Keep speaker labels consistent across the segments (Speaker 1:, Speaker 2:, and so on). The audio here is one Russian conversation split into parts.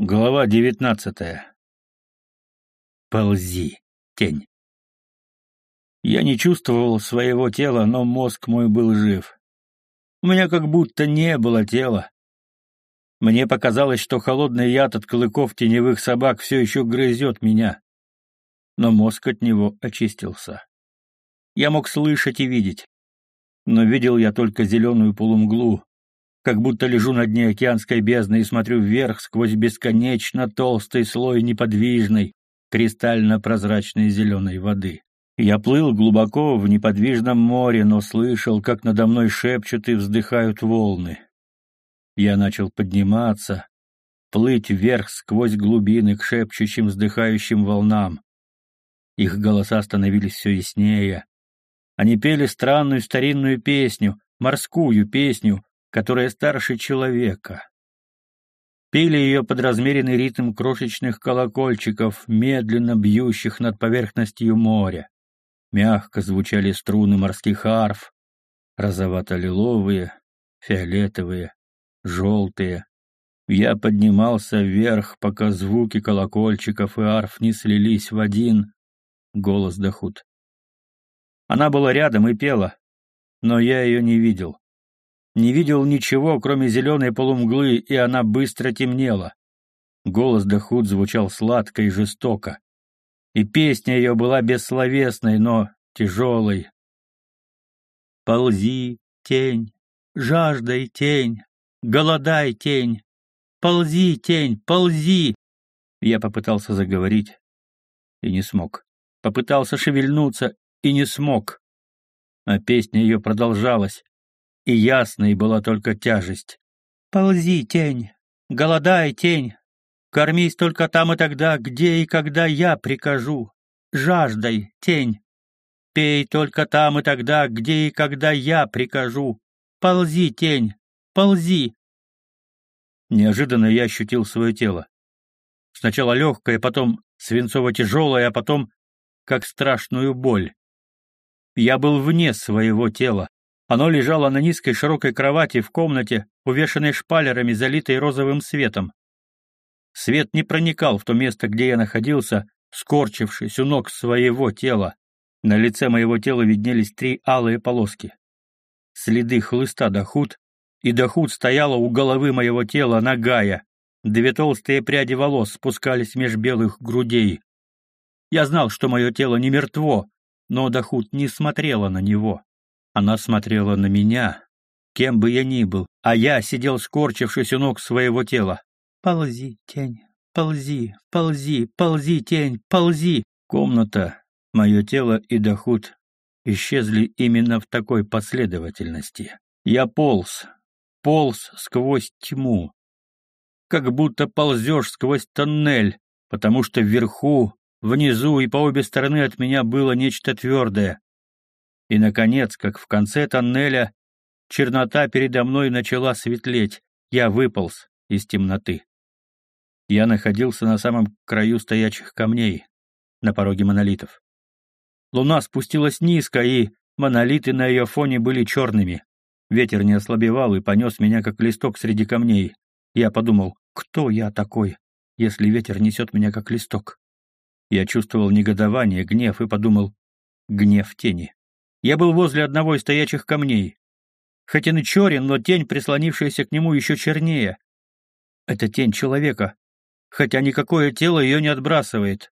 Speaker 1: Глава девятнадцатая. Ползи, тень. Я не чувствовал своего тела, но мозг мой был жив. У меня как будто не было тела. Мне показалось, что холодный яд от клыков теневых собак все еще грызет меня. Но мозг от него очистился. Я мог слышать и видеть. Но видел я только зеленую полумглу, как будто лежу на дне океанской бездны и смотрю вверх сквозь бесконечно толстый слой неподвижной, кристально-прозрачной зеленой воды. Я плыл глубоко в неподвижном море, но слышал, как надо мной шепчут и вздыхают волны. Я начал подниматься, плыть вверх сквозь глубины к шепчущим, вздыхающим волнам. Их голоса становились все яснее. Они пели странную старинную песню, морскую песню, которая старше человека. Пели ее под размеренный ритм крошечных колокольчиков, медленно бьющих над поверхностью моря. Мягко звучали струны морских арф, розовато-лиловые, фиолетовые, желтые. Я поднимался вверх, пока звуки колокольчиков и арф не слились в один голос Дахут. Она была рядом и пела, но я ее не видел не видел ничего, кроме зеленой полумглы, и она быстро темнела. Голос Дахут звучал сладко и жестоко. И песня ее была бессловесной, но тяжелой. «Ползи, тень, жаждай, тень, голодай, тень, ползи, тень, ползи!» Я попытался заговорить и не смог. Попытался шевельнуться и не смог. А песня ее продолжалась и ясной была только тяжесть. «Ползи, тень, голодай, тень, кормись только там и тогда, где и когда я прикажу. Жаждай, тень, пей только там и тогда, где и когда я прикажу. Ползи, тень, ползи!» Неожиданно я ощутил свое тело. Сначала легкое, потом свинцово-тяжелое, а потом как страшную боль. Я был вне своего тела. Оно лежало на низкой широкой кровати в комнате, увешанной шпалерами, залитой розовым светом. Свет не проникал в то место, где я находился, скорчившись у ног своего тела. На лице моего тела виднелись три алые полоски. Следы хлыста Дахут, и Дахут стояла у головы моего тела, нагая. Две толстые пряди волос спускались меж белых грудей. Я знал, что мое тело не мертво, но Дахут не смотрела на него. Она смотрела на меня, кем бы я ни был, а я сидел скорчившись у ног своего тела. «Ползи, тень, ползи, ползи, ползи, тень, ползи!» Комната, мое тело и доход исчезли именно в такой последовательности. Я полз, полз сквозь тьму, как будто ползешь сквозь тоннель, потому что вверху, внизу и по обе стороны от меня было нечто твердое, и, наконец, как в конце тоннеля, чернота передо мной начала светлеть. Я выполз из темноты. Я находился на самом краю стоячих камней, на пороге монолитов. Луна спустилась низко, и монолиты на ее фоне были черными. Ветер не ослабевал и понес меня, как листок среди камней. Я подумал, кто я такой, если ветер несет меня, как листок? Я чувствовал негодование, гнев и подумал, гнев тени. Я был возле одного из стоячих камней. Хоть он и черен, но тень, прислонившаяся к нему, еще чернее. Это тень человека, хотя никакое тело ее не отбрасывает.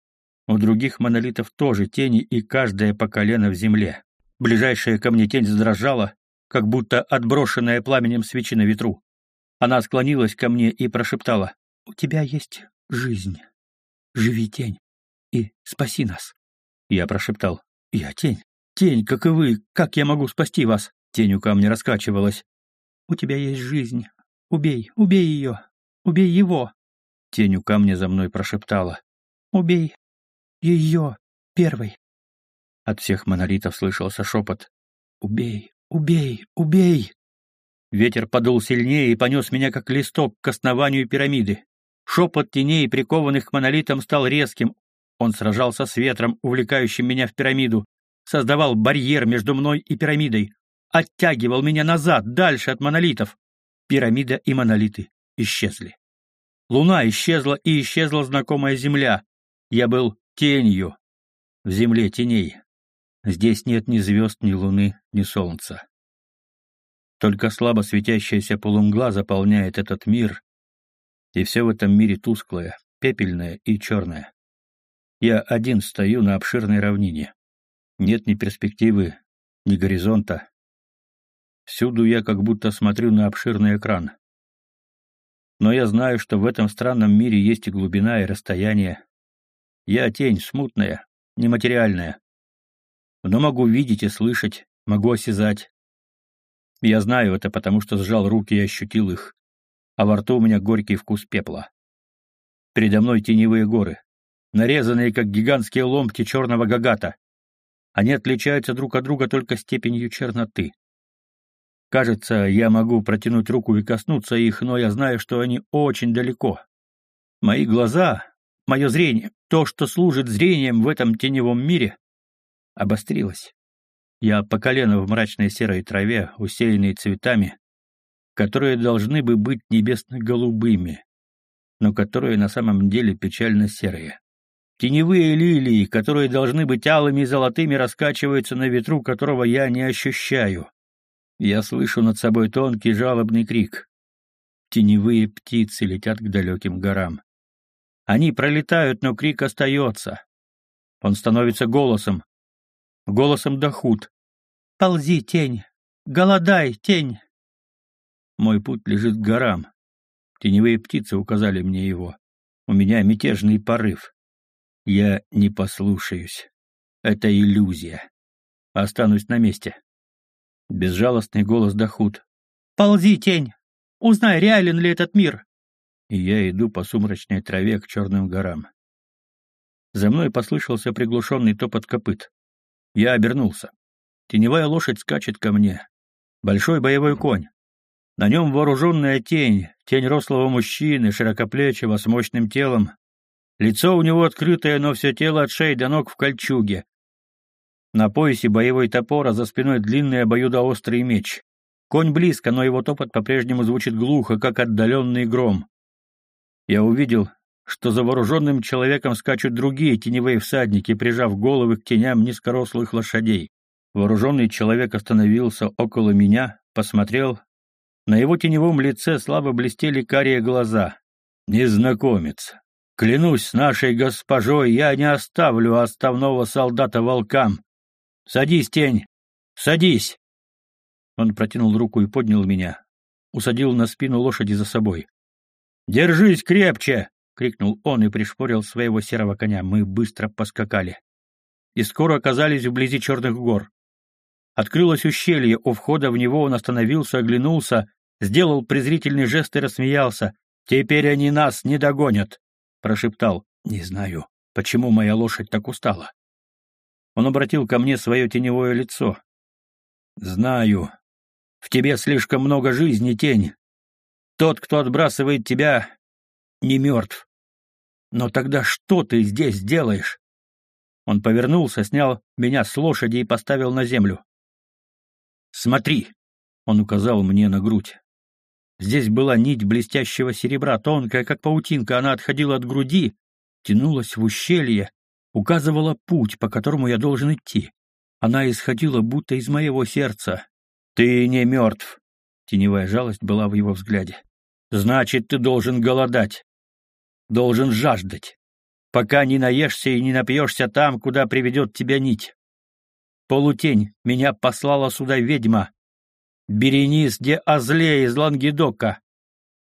Speaker 1: У других монолитов тоже тени, и каждая по колено в земле. Ближайшая ко мне тень задрожала, как будто отброшенная пламенем свечи на ветру. Она склонилась ко мне и прошептала, «У тебя есть жизнь. Живи, тень, и спаси нас». Я прошептал, «Я тень. Тень, как и вы, как я могу спасти вас?» Тень у камня раскачивалась. «У тебя есть жизнь. Убей, убей ее. Убей его!» Тень у камня за мной прошептала. «Убей ее первой!» От всех монолитов слышался шепот. «Убей, убей, убей!» Ветер подул сильнее и понес меня, как листок, к основанию пирамиды. Шепот теней, прикованных к монолитам, стал резким. Он сражался с ветром, увлекающим меня в пирамиду создавал барьер между мной и пирамидой, оттягивал меня назад, дальше от монолитов. Пирамида и монолиты исчезли. Луна исчезла, и исчезла знакомая земля. Я был тенью в земле теней. Здесь нет ни звезд, ни луны, ни солнца. Только слабо светящаяся полумгла заполняет этот мир, и все в этом мире тусклое, пепельное и черное. Я один стою на обширной равнине. Нет ни перспективы, ни горизонта. Всюду я как будто смотрю на обширный экран. Но я знаю, что в этом странном мире есть и глубина, и расстояние. Я тень, смутная, нематериальная. Но могу видеть и слышать, могу осязать. Я знаю это, потому что сжал руки и ощутил их, а во рту у меня горький вкус пепла. Передо мной теневые горы, нарезанные, как гигантские ломти черного гагата. Они отличаются друг от друга только степенью черноты. Кажется, я могу протянуть руку и коснуться их, но я знаю, что они очень далеко. Мои глаза, мое зрение, то, что служит зрением в этом теневом мире, обострилось. Я по колено в мрачной серой траве, усеянной цветами, которые должны бы быть небесно-голубыми, но которые на самом деле печально серые. Теневые лилии, которые должны быть алыми и золотыми, раскачиваются на ветру, которого я не ощущаю. Я слышу над собой тонкий жалобный крик. Теневые птицы летят к далеким горам. Они пролетают, но крик остается. Он становится голосом. Голосом Дахут. «Ползи, тень! Голодай, тень!» Мой путь лежит к горам. Теневые птицы указали мне его. У меня мятежный порыв. Я не послушаюсь. Это иллюзия. Останусь на месте. Безжалостный голос Дахут. «Ползи, тень! Узнай, реален ли этот мир!» И я иду по сумрачной траве к черным горам. За мной послышался приглушенный топот копыт. Я обернулся. Теневая лошадь скачет ко мне. Большой боевой конь. На нем вооруженная тень, тень рослого мужчины, широкоплечего, с мощным телом. Лицо у него открытое, но все тело от шеи до ног в кольчуге. На поясе боевой топор, а за спиной длинный обоюдоострый меч. Конь близко, но его топот по-прежнему звучит глухо, как отдаленный гром. Я увидел, что за вооруженным человеком скачут другие теневые всадники, прижав головы к теням низкорослых лошадей. Вооруженный человек остановился около меня, посмотрел. На его теневом лице слабо блестели карие глаза. «Незнакомец! Клянусь нашей госпожой, я не оставлю оставного солдата волкам!» Садись, тень! Садись!» Он протянул руку и поднял меня. Усадил на спину лошади за собой. «Держись крепче!» — крикнул он и пришпорил своего серого коня. Мы быстро поскакали. И скоро оказались вблизи черных гор. Открылось ущелье, у входа в него он остановился, оглянулся, сделал презрительный жест и рассмеялся. «Теперь они нас не догонят!» — прошептал. «Не знаю, почему моя лошадь так устала. Он обратил ко мне свое теневое лицо. «Знаю. В тебе слишком много жизни, тень. Тот, кто отбрасывает тебя, не мертв. Но тогда что ты здесь делаешь?» Он повернулся, снял меня с лошади и поставил на землю. «Смотри!» — он указал мне на грудь. Здесь была нить блестящего серебра, тонкая, как паутинка, она отходила от груди, тянулась в ущелье, указывала путь, по которому я должен идти. Она исходила будто из моего сердца. «Ты не мертв!» Теневая жалость была в его взгляде. «Значит, ты должен голодать. Должен жаждать, пока не наешься и не напьешься там, куда приведет тебя нить. Полутень, меня послала сюда ведьма. Беренис де Азле из Лангедока.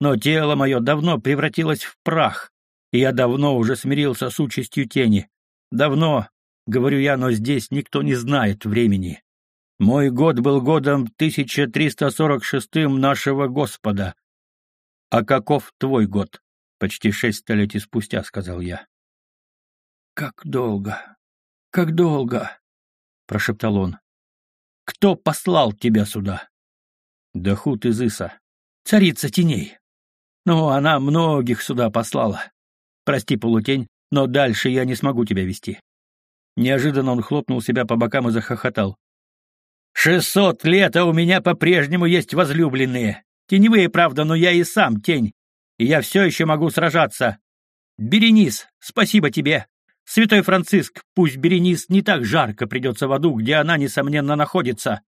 Speaker 1: Но тело мое давно превратилось в прах, и я давно уже смирился с участью тени. Давно, говорю я, но здесь никто не знает времени. Мой год был годом 1346 нашего Господа. А каков твой год? Почти шесть столетий спустя, сказал я. Как долго, как долго, прошептал он. Кто послал тебя сюда? Дахут из Иса, царица теней. Ну, она многих сюда послала. Прости, полутень, но дальше я не смогу тебя вести. Неожиданно он хлопнул себя по бокам и захохотал. «Шестьсот лет, а у меня по-прежнему есть возлюбленные. Теневые, правда, но я и сам тень. и я все еще могу сражаться. Беренис, спасибо тебе. Святой Франциск, пусть Беренис не так жарко придется в аду, где она, несомненно, находится.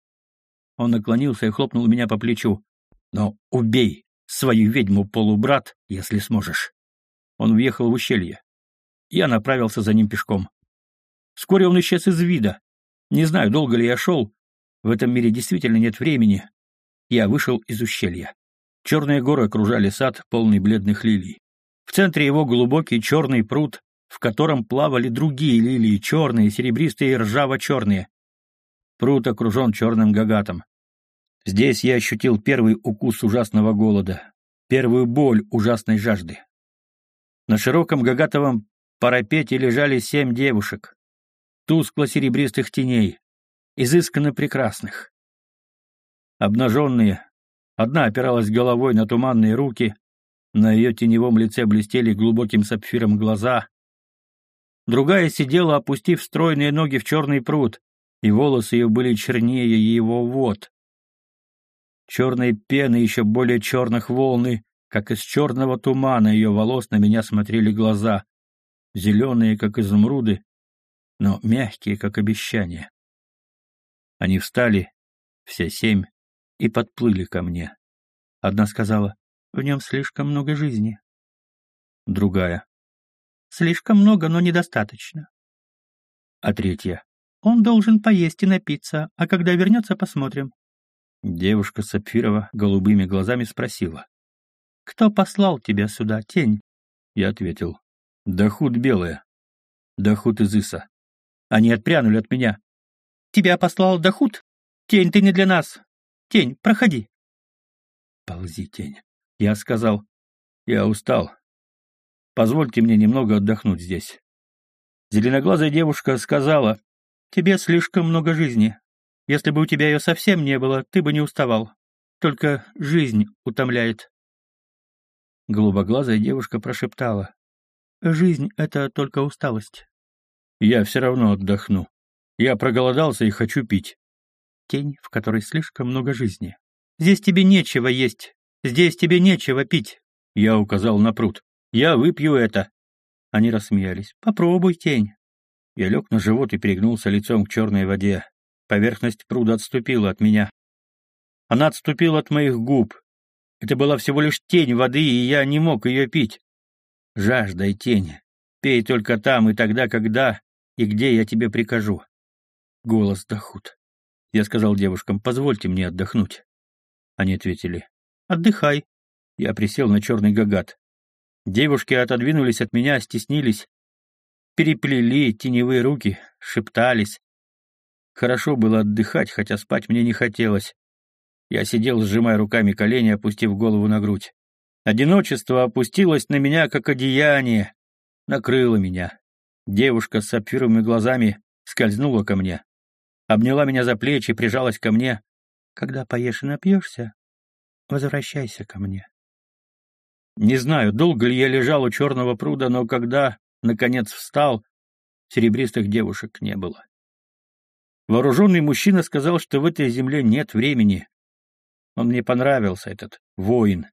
Speaker 1: Он наклонился и хлопнул меня по плечу. Но убей свою ведьму-полубрат, если сможешь. Он въехал в ущелье. Я направился за ним пешком. Вскоре он исчез из вида. Не знаю, долго ли я шел. В этом мире действительно нет времени. Я вышел из ущелья. Черные горы окружали сад, полный бледных лилий. В центре его глубокий черный пруд, в котором плавали другие лилии, черные, серебристые и ржаво-черные. Пруд окружен черным гагатом. Здесь я ощутил первый укус ужасного голода, первую боль ужасной жажды. На широком гагатовом парапете лежали семь девушек, тускло-серебристых теней, изысканно прекрасных. Обнаженные, одна опиралась головой на туманные руки, на ее теневом лице блестели глубоким сапфиром глаза. Другая сидела, опустив стройные ноги в черный пруд, и волосы ее были чернее его вод. Черные пены еще более черных волны, как из черного тумана ее волос на меня смотрели глаза, зеленые, как изумруды, но мягкие, как обещание. Они встали, все семь, и подплыли ко мне. Одна сказала, в нем слишком много жизни. Другая, слишком много, но недостаточно. А третья, он должен поесть и напиться, а когда вернется, посмотрим. Девушка Сапфирова голубыми глазами спросила. «Кто послал тебя сюда, тень?» Я ответил. «Дахут белая. Дахут из Иса. Они отпрянули от меня». «Тебя послал Дахут? Тень, ты не для нас. Тень, проходи». «Ползи, тень». Я сказал. «Я устал. Позвольте мне немного отдохнуть здесь». Зеленоглазая девушка сказала, «Тебе слишком много жизни. Если бы у тебя ее совсем не было, ты бы не уставал. Только жизнь утомляет. Голубоглазая девушка прошептала. Жизнь — это только усталость. Я все равно отдохну. Я проголодался и хочу пить. Тень, в которой слишком много жизни. Здесь тебе нечего есть. Здесь тебе нечего пить. Я указал на пруд. Я выпью это. Они рассмеялись. Попробуй, тень. Я лег на живот и перегнулся лицом к черной воде. Поверхность пруда отступила от меня. Она отступила от моих губ. Это была всего лишь тень воды, и я не мог ее пить. Жажда и тень. Пей только там и тогда, когда и где я тебе прикажу. Голос Дахут. Я сказал девушкам, позвольте мне отдохнуть. Они ответили, отдыхай. Я присел на черный гагат. Девушки отодвинулись от меня, стеснились, переплели теневые руки, шептались, Хорошо было отдыхать, хотя спать мне не хотелось. Я сидел, сжимая руками колени, опустив голову на грудь. Одиночество опустилось на меня, как одеяние, накрыло меня. Девушка с сапфировыми глазами скользнула ко мне, обняла меня за плечи, прижалась ко мне. «Когда поешь и напьешься, возвращайся ко мне». Не знаю, долго ли я лежал у черного пруда, но когда, наконец, встал, серебристых девушек не было. Вооруженный мужчина сказал, что в этой земле нет времени. Он мне понравился, этот воин.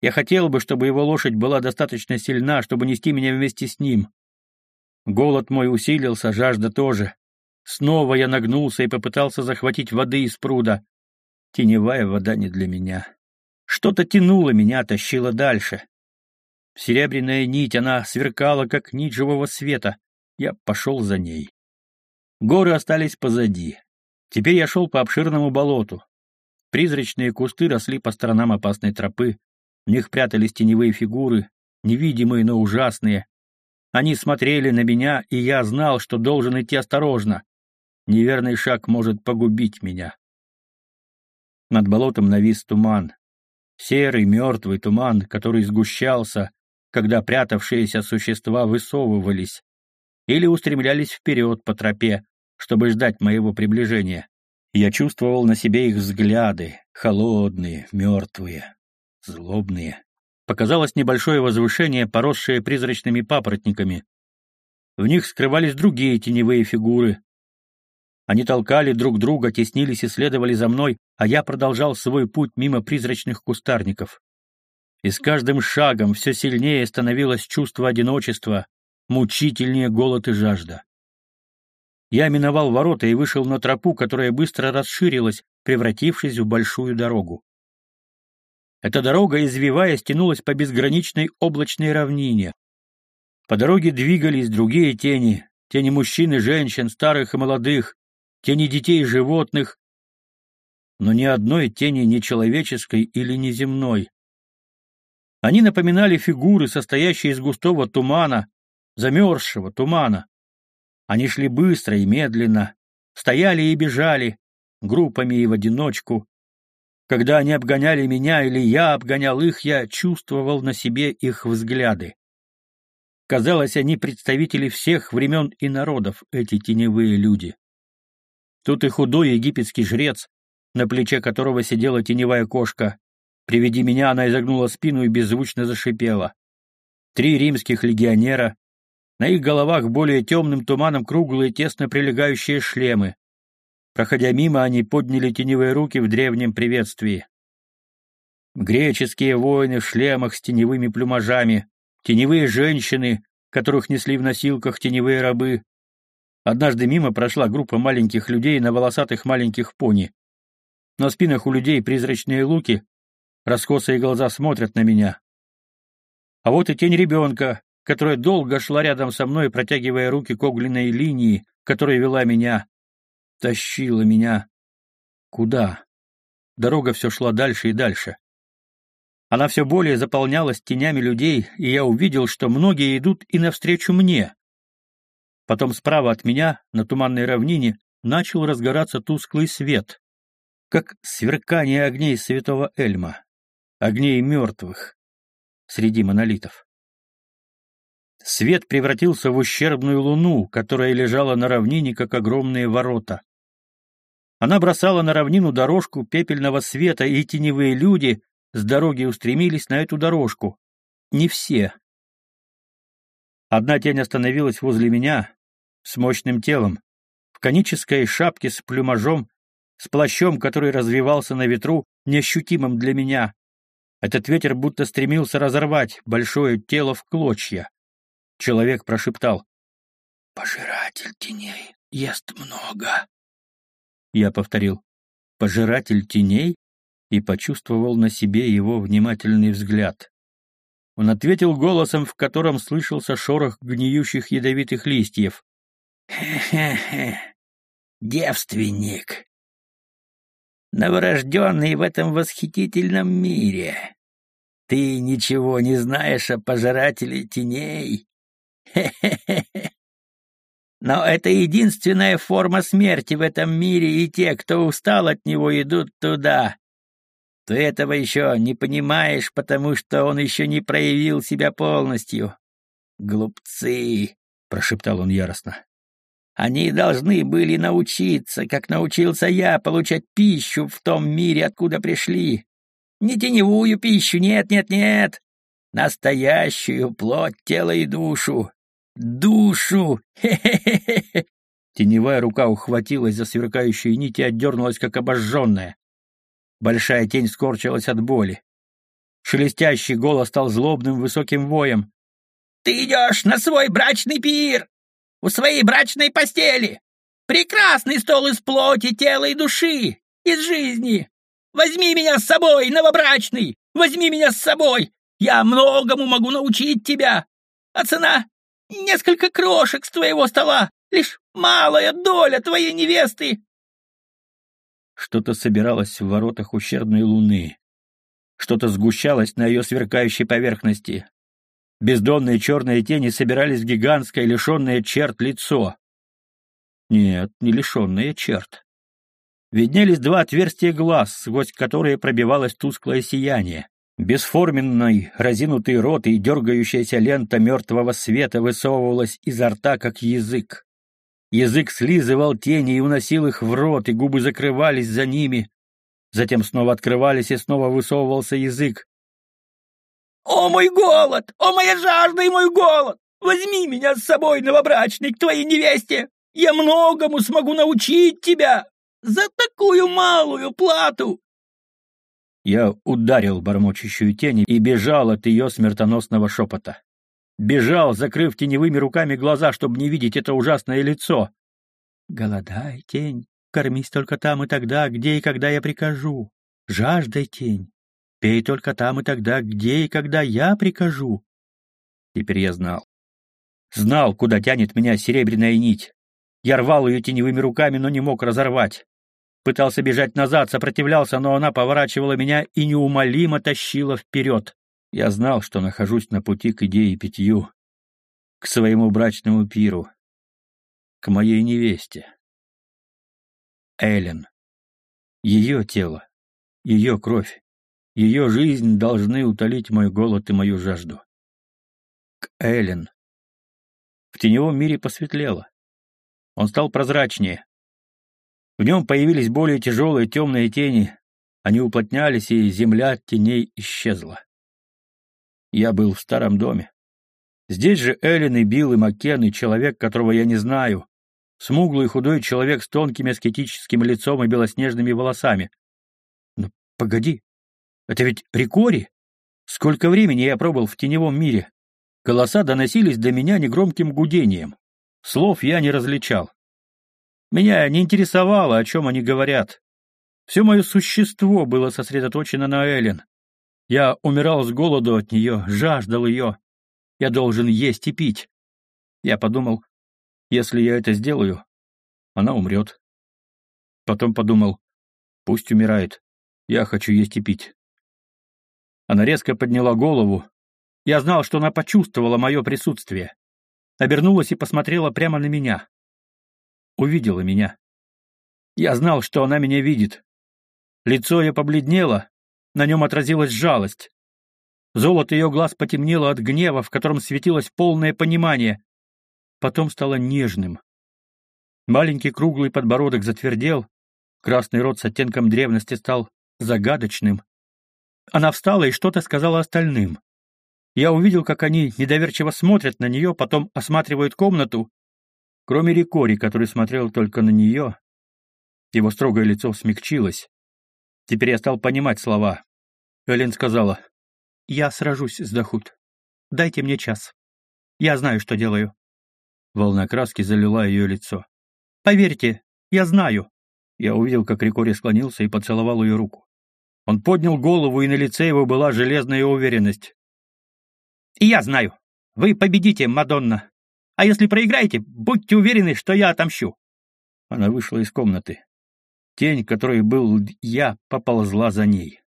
Speaker 1: Я хотел бы, чтобы его лошадь была достаточно сильна, чтобы нести меня вместе с ним. Голод мой усилился, жажда тоже. Снова я нагнулся и попытался захватить воды из пруда. Теневая вода не для меня. Что-то тянуло меня, тащило дальше. Серебряная нить, она сверкала, как нить живого света. Я пошел за ней. Горы остались позади. Теперь я шел по обширному болоту. Призрачные кусты росли по сторонам опасной тропы. В них прятались теневые фигуры, невидимые, но ужасные. Они смотрели на меня, и я знал, что должен идти осторожно. Неверный шаг может погубить меня. Над болотом навис туман. Серый, мертвый туман, который сгущался, когда прятавшиеся существа высовывались или устремлялись вперед по тропе, чтобы ждать моего приближения. Я чувствовал на себе их взгляды, холодные, мертвые, злобные. Показалось небольшое возвышение, поросшее призрачными папоротниками. В них скрывались другие теневые фигуры. Они толкали друг друга, теснились и следовали за мной, а я продолжал свой путь мимо призрачных кустарников. И с каждым шагом все сильнее становилось чувство одиночества, мучительнее голод и жажда. Я миновал ворота и вышел на тропу, которая быстро расширилась, превратившись в большую дорогу. Эта дорога, извиваясь, тянулась по безграничной облачной равнине. По дороге двигались другие тени, тени мужчин и женщин, старых и молодых, тени детей и животных, но ни одной тени не человеческой или неземной. Они напоминали фигуры, состоящие из густого тумана, замерзшего тумана. Они шли быстро и медленно, стояли и бежали, группами и в одиночку. Когда они обгоняли меня или я обгонял их, я чувствовал на себе их взгляды. Казалось, они представители всех времен и народов, эти теневые люди. Тут и худой египетский жрец, на плече которого сидела теневая кошка. При виде меня она изогнула спину и беззвучно зашипела. Три римских легионера, на их головах более темным туманом круглые тесно прилегающие шлемы. Проходя мимо, они подняли теневые руки в древнем приветствии. Греческие воины в шлемах с теневыми плюмажами, теневые женщины, которых несли в носилках теневые рабы. Однажды мимо прошла группа маленьких людей на волосатых маленьких пони. На спинах у людей призрачные луки, раскосые глаза смотрят на меня. А вот и тень ребенка, которая долго шла рядом со мной, протягивая руки к огненной линии, которая вела меня, тащила меня. Куда? Дорога все шла дальше и дальше. Она все более заполнялась тенями людей, и я увидел, что многие идут и навстречу мне. Потом справа от меня, на туманной равнине, начал разгораться тусклый свет, как сверкание огней святого Эльма, огней мертвых среди монолитов. Свет превратился в ущербную луну, которая лежала на равнине, как огромные ворота. Она бросала на равнину дорожку пепельного света, и теневые люди с дороги устремились на эту дорожку. Не все. Одна тень остановилась возле меня, с мощным телом, в конической шапке с плюмажом, с плащом, который развивался на ветру, неощутимым для меня. Этот ветер будто стремился разорвать большое тело в клочья. Человек прошептал. «Пожиратель теней ест много». Я повторил «пожиратель теней» и почувствовал на себе его внимательный взгляд. Он ответил голосом, в котором слышался шорох гниющих ядовитых листьев. «Хе-хе-хе, девственник, новорожденный в этом восхитительном мире. Ты ничего не знаешь о пожирателе теней? Но это единственная форма смерти в этом мире, и те, кто устал от него, идут туда. Ты этого еще не понимаешь, потому что он еще не проявил себя полностью. Глупцы, — прошептал он яростно. Они должны были научиться, как научился я, получать пищу в том мире, откуда пришли. Не теневую пищу, нет, нет, нет. Настоящую плоть, тело и душу душу! Хе-хе-хе!» Теневая рука ухватилась за сверкающие нити и отдернулась, как обожженная. Большая тень скорчилась от боли. Шелестящий голос стал злобным высоким воем. «Ты идешь на свой брачный пир! У своей брачной постели! Прекрасный стол из плоти, тела и души! Из жизни! Возьми меня с собой, новобрачный! Возьми меня с собой! Я многому могу научить тебя! А цена Несколько крошек с твоего стола, лишь малая доля твоей невесты. Что-то собиралось в воротах ущербной луны. Что-то сгущалось на ее сверкающей поверхности. Бездонные черные тени собирались в гигантское, лишенное черт лицо. Нет, не лишенное черт. Виднелись два отверстия глаз, сквозь которые пробивалось тусклое сияние. Бесформенный, разинутый рот и дергающаяся лента мертвого света высовывалась изо рта, как язык. Язык слизывал тени и уносил их в рот, и губы закрывались за ними. Затем снова открывались, и снова высовывался язык. «О, мой голод! О, моя жажда и мой голод! Возьми меня с собой, новобрачный, к твоей невесте! Я многому смогу научить тебя! За такую малую плату!» Я ударил бормочущую тень и бежал от ее смертоносного шепота. Бежал, закрыв теневыми руками глаза, чтобы не видеть это ужасное лицо. «Голодай, тень, кормись только там и тогда, где и когда я прикажу. Жаждай, тень, пей только там и тогда, где и когда я прикажу». Теперь я знал. Знал, куда тянет меня серебряная нить. Я рвал ее теневыми руками, но не мог разорвать. Пытался бежать назад, сопротивлялся, но она поворачивала меня и неумолимо тащила вперед. Я знал, что нахожусь на пути к идее питью, к своему брачному пиру, к моей невесте. Эллен. Ее тело, ее кровь, ее жизнь должны утолить мой голод и мою жажду. К Эллен. В теневом мире посветлело. Он стал прозрачнее. В нем появились более тяжелые темные тени. Они уплотнялись, и земля теней исчезла. Я был в старом доме. Здесь же Эллен и Билл и Маккен, и человек, которого я не знаю. Смуглый худой человек с тонким аскетическим лицом и белоснежными волосами. Но погоди, это ведь Рикори? Сколько времени я пробыл в теневом мире? Голоса доносились до меня негромким гудением. Слов я не различал. Меня не интересовало, о чем они говорят. Все мое существо было сосредоточено на Эллен. Я умирал с голоду от нее, жаждал ее. Я должен есть и пить. Я подумал, если я это сделаю, она умрет. Потом подумал, пусть умирает. Я хочу есть и пить. Она резко подняла голову. Я знал, что она почувствовала мое присутствие. Обернулась и посмотрела прямо на меня увидела меня. Я знал, что она меня видит. Лицо ее побледнело, на нем отразилась жалость. Золото ее глаз потемнело от гнева, в котором светилось полное понимание. Потом стало нежным. Маленький круглый подбородок затвердел, красный рот с оттенком древности стал загадочным. Она встала и что-то сказала остальным. Я увидел, как они недоверчиво смотрят на нее, потом осматривают комнату, Кроме Рикори, который смотрел только на нее, его строгое лицо смягчилось. Теперь я стал понимать слова. Эллен сказала, «Я сражусь с Дахут. Дайте мне час. Я знаю, что делаю». Волна краски залила ее лицо. «Поверьте, я знаю». Я увидел, как Рикори склонился и поцеловал ее руку. Он поднял голову, и на лице его была железная уверенность. «И я знаю. Вы победите, Мадонна. А если проиграете, будьте уверены, что я отомщу». Она вышла из комнаты. Тень, которой был я, поползла за ней.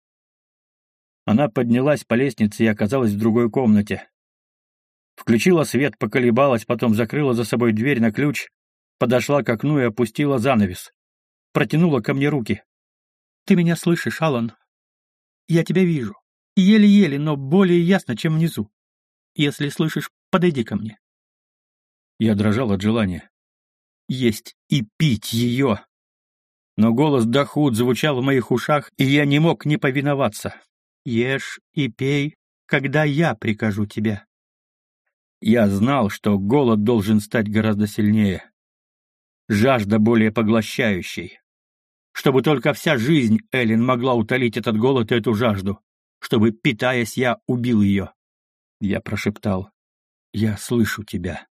Speaker 1: Она поднялась по лестнице и оказалась в другой комнате. Включила свет, поколебалась, потом закрыла за собой дверь на ключ, подошла к окну и опустила занавес. Протянула ко мне руки. «Ты меня слышишь, Алан? Я тебя вижу. Еле-еле, но более ясно, чем внизу. Если слышишь, подойди ко мне. Я дрожал от желания. Есть и пить ее. Но голос Дахуд звучал в моих ушах, и я не мог не повиноваться. «Ешь и пей, когда я прикажу тебе». Я знал, что голод должен стать гораздо сильнее. Жажда более поглощающей. Чтобы только вся жизнь Эллен могла утолить этот голод и эту жажду. Чтобы, питаясь, я убил ее. Я прошептал. «Я слышу тебя».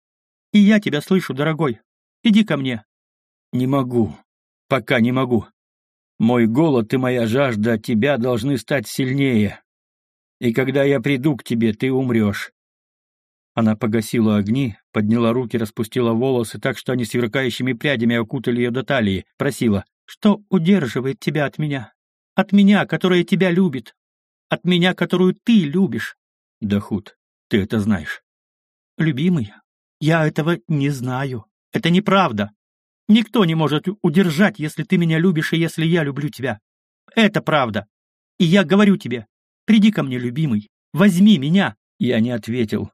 Speaker 1: И я тебя слышу, дорогой. Иди ко мне. Не могу. Пока не могу. Мой голод и моя жажда тебя должны стать сильнее. И когда я приду к тебе, ты умрешь. Она погасила огни, подняла руки, распустила волосы так, что они сверкающими прядями окутали ее до талии, просила, «Что удерживает тебя от меня? От меня, которая тебя любит? От меня, которую ты любишь?» «Дахут, ты это знаешь». «Любимый, я этого не знаю. Это неправда. Никто не может удержать, если ты меня любишь и если я люблю тебя. Это правда. И я говорю тебе, приди ко мне, любимый, возьми меня. Я не ответил.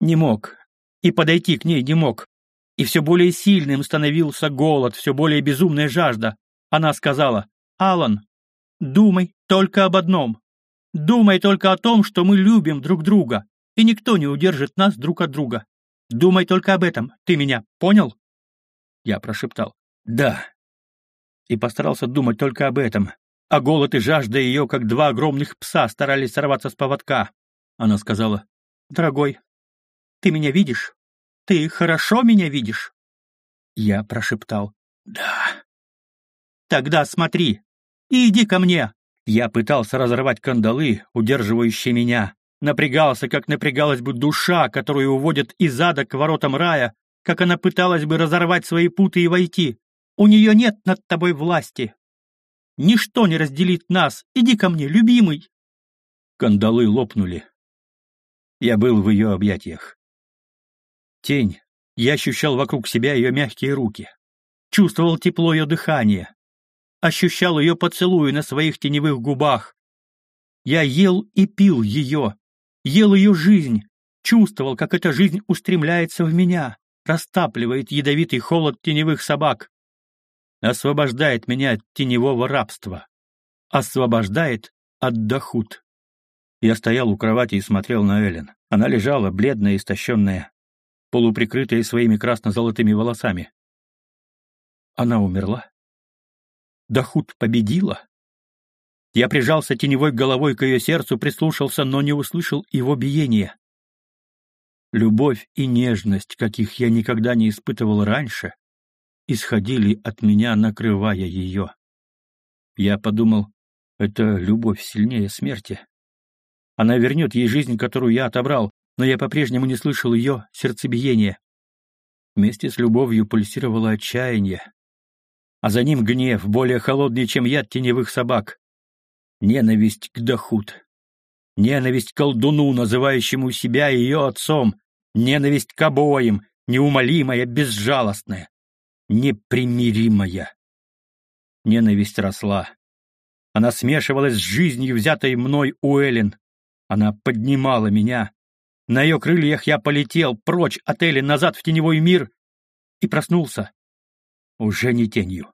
Speaker 1: Не мог. И подойти к ней не мог. И все более сильным становился голод, все более безумная жажда. Она сказала, «Алан, думай только об одном. Думай только о том, что мы любим друг друга, и никто не удержит нас друг от друга. Думай только об этом. Ты меня понял?» Я прошептал «Да» и постарался думать только об этом, а голод и жажда ее, как два огромных пса, старались сорваться с поводка. Она сказала, «Дорогой, ты меня видишь? Ты хорошо меня видишь?» Я прошептал, «Да». «Тогда смотри и иди ко мне». Я пытался разорвать кандалы, удерживающие меня, напрягался, как напрягалась бы душа, которую уводят из ада к воротам рая, как она пыталась бы разорвать свои путы и войти. У нее нет над тобой власти. Ничто не разделит нас. Иди ко мне, любимый. Кандалы лопнули. Я был в ее объятиях. Тень. Я ощущал вокруг себя ее мягкие руки. Чувствовал тепло ее дыхания. Ощущал ее поцелуи на своих теневых губах. Я ел и пил ее, ел ее жизнь, чувствовал, как эта жизнь устремляется в меня, растапливает ядовитый холод теневых собак, освобождает меня от теневого рабства, освобождает от дохут. Я стоял у кровати и смотрел на Эллен. Она лежала, бледная и истощенная, полуприкрытая своими красно-золотыми волосами. Она умерла? Дахут победила? Я прижался теневой головой к ее сердцу, прислушался, но не услышал его биения. Любовь и нежность, каких я никогда не испытывал раньше, исходили от меня, накрывая ее. Я подумал, это любовь сильнее смерти. Она вернет ей жизнь, которую я отобрал, но я по-прежнему не слышал ее сердцебиения. Вместе с любовью пульсировало отчаяние, а за ним гнев, более холодный, чем яд теневых собак. Ненависть к Дахут. Ненависть к колдуну, называющему себя ее отцом. Ненависть к обоим, неумолимая, безжалостная, непримиримая. Ненависть росла. Она смешивалась с жизнью, взятой мной у Эллен. Она поднимала меня. На ее крыльях я полетел прочь от Эллен назад в теневой мир и проснулся. Уже не тенью.